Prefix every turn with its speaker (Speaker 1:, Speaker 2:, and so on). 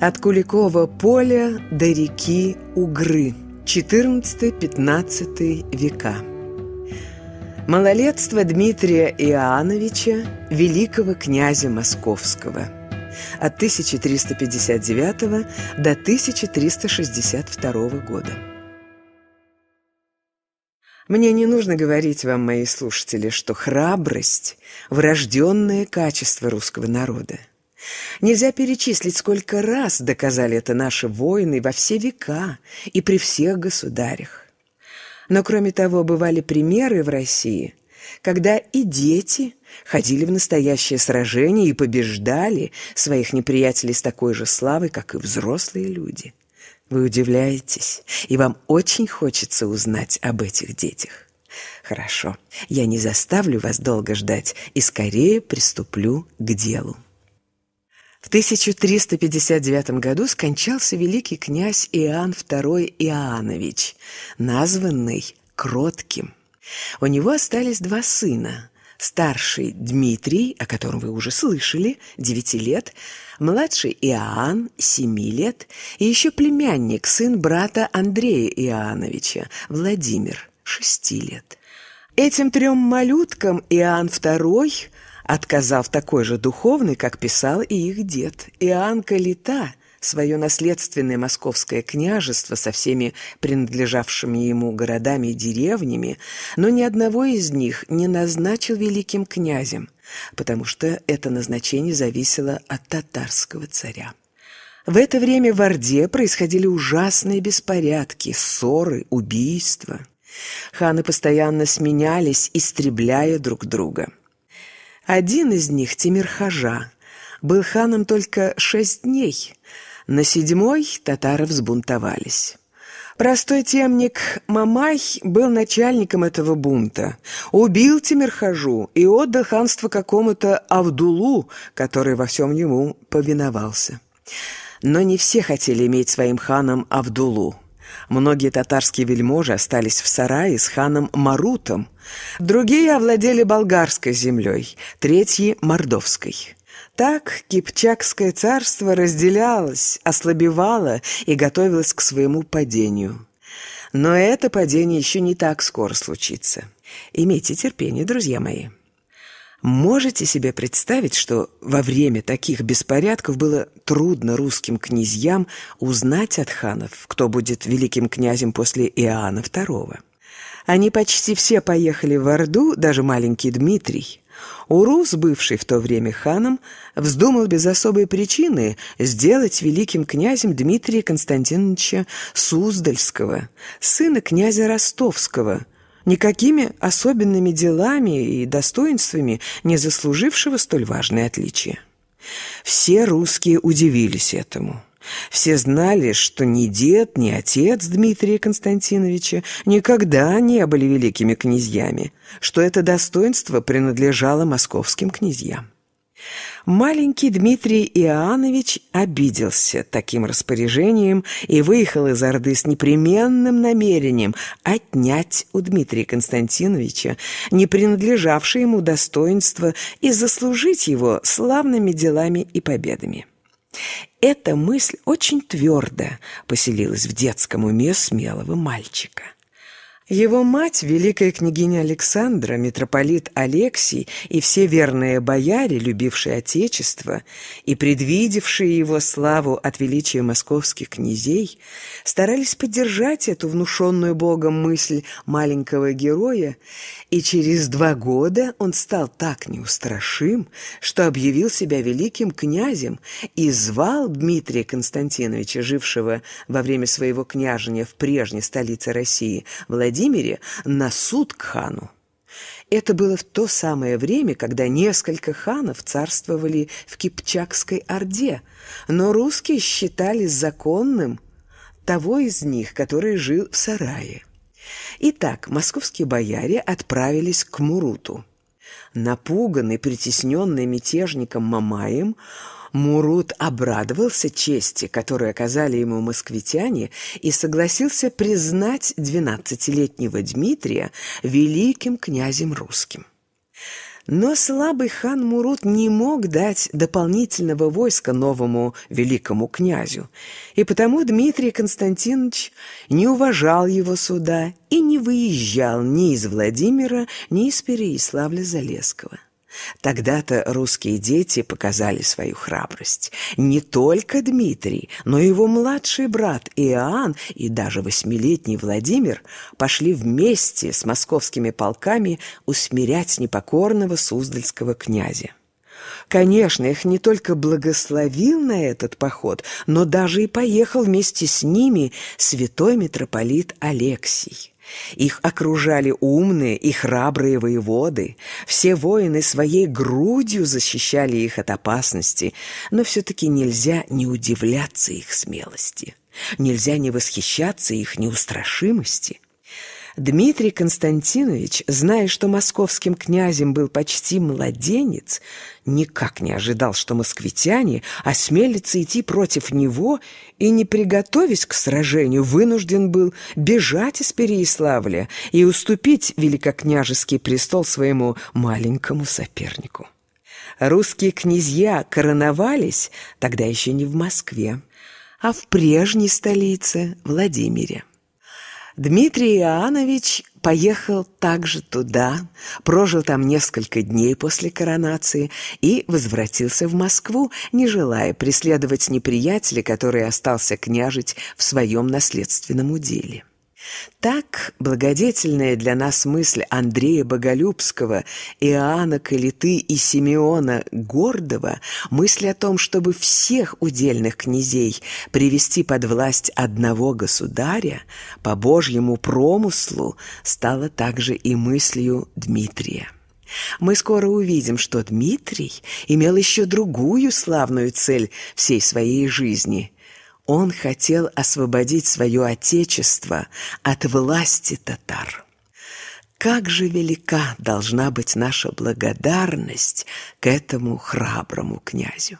Speaker 1: От Куликова поля до реки Угры, 14-15 века. Малолетство Дмитрия Иоанновича, великого князя Московского, от 1359 до 1362 года. Мне не нужно говорить вам, мои слушатели, что храбрость – врожденное качество русского народа. Нельзя перечислить, сколько раз доказали это наши воины во все века и при всех государях. Но кроме того, бывали примеры в России, когда и дети ходили в настоящее сражение и побеждали своих неприятелей с такой же славой, как и взрослые люди. Вы удивляетесь, и вам очень хочется узнать об этих детях. Хорошо, я не заставлю вас долго ждать и скорее приступлю к делу. В 1359 году скончался великий князь Иоанн II Иоаннович, названный Кротким. У него остались два сына. Старший Дмитрий, о котором вы уже слышали, 9 лет, младший Иоанн, 7 лет, и еще племянник, сын брата Андрея Иоанновича, Владимир, 6 лет. Этим трем малюткам Иоанн II отказав такой же духовный, как писал и их дед. Иоанн Калита свое наследственное московское княжество со всеми принадлежавшими ему городами и деревнями, но ни одного из них не назначил великим князем, потому что это назначение зависело от татарского царя. В это время в Орде происходили ужасные беспорядки, ссоры, убийства. Ханы постоянно сменялись, истребляя друг друга. Один из них, Тимирхажа, был ханом только шесть дней. На седьмой татары взбунтовались. Простой темник Мамай был начальником этого бунта. Убил Тимирхажу и отдал ханство какому-то Авдулу, который во всем ему повиновался. Но не все хотели иметь своим ханом Авдулу. Многие татарские вельможи остались в сарае с ханом Марутом. Другие овладели болгарской землей, третьи – мордовской. Так Кипчакское царство разделялось, ослабевало и готовилось к своему падению. Но это падение еще не так скоро случится. Имейте терпение, друзья мои. Можете себе представить, что во время таких беспорядков было трудно русским князьям узнать от ханов, кто будет великим князем после Иоанна II? Они почти все поехали в Орду, даже маленький Дмитрий. Урус, бывший в то время ханом, вздумал без особой причины сделать великим князем Дмитрия Константиновича Суздальского, сына князя Ростовского – никакими особенными делами и достоинствами, не заслужившего столь важное отличие. Все русские удивились этому. Все знали, что ни дед, ни отец Дмитрия Константиновича никогда не были великими князьями, что это достоинство принадлежало московским князьям. Маленький Дмитрий Иоаннович обиделся таким распоряжением и выехал из Орды с непременным намерением отнять у Дмитрия Константиновича не принадлежавшее ему достоинство и заслужить его славными делами и победами. Эта мысль очень твердо поселилась в детском уме смелого мальчика. Его мать, великая княгиня Александра, митрополит Алексий и все верные бояре, любившие Отечество и предвидевшие его славу от величия московских князей, старались поддержать эту внушенную Богом мысль маленького героя, и через два года он стал так неустрашим, что объявил себя великим князем и звал Дмитрия Константиновича, жившего во время своего княжения в прежней столице России, Владимира, Владимире на суд к хану. Это было в то самое время, когда несколько ханов царствовали в Кипчакской Орде, но русские считали законным того из них, который жил в сарае. Итак, московские бояре отправились к Муруту. Напуганный, притесненный мятежником Мамаем, Мурут обрадовался чести, которую оказали ему москвитяне, и согласился признать двенадцатилетнего Дмитрия великим князем русским. Но слабый хан Мурут не мог дать дополнительного войска новому великому князю, и потому Дмитрий Константинович не уважал его суда и не выезжал ни из Владимира, ни из Переяславля-Залесского. Тогда-то русские дети показали свою храбрость. Не только Дмитрий, но и его младший брат Иоанн и даже восьмилетний Владимир пошли вместе с московскими полками усмирять непокорного Суздальского князя. Конечно, их не только благословил на этот поход, но даже и поехал вместе с ними святой митрополит Алексий. Их окружали умные и храбрые воеводы. Все воины своей грудью защищали их от опасности, но все-таки нельзя не удивляться их смелости. Нельзя не восхищаться их неустрашимости. Дмитрий Константинович, зная, что московским князем был почти младенец, никак не ожидал, что москвитяне осмелятся идти против него и, не приготовясь к сражению, вынужден был бежать из Переяславля и уступить великокняжеский престол своему маленькому сопернику. Русские князья короновались тогда еще не в Москве, а в прежней столице Владимире. Дмитрий Иоаннович поехал также туда, прожил там несколько дней после коронации и возвратился в Москву, не желая преследовать неприятеля, который остался княжить в своем наследственном уделе. Так благодетельная для нас мысль Андрея Боголюбского, Иоанна Калиты и Симеона Гордова, мысль о том, чтобы всех удельных князей привести под власть одного государя, по Божьему промыслу, стала также и мыслью Дмитрия. Мы скоро увидим, что Дмитрий имел еще другую славную цель всей своей жизни – он хотел освободить свое отечество от власти татар. Как же велика должна быть наша благодарность к этому храброму князю!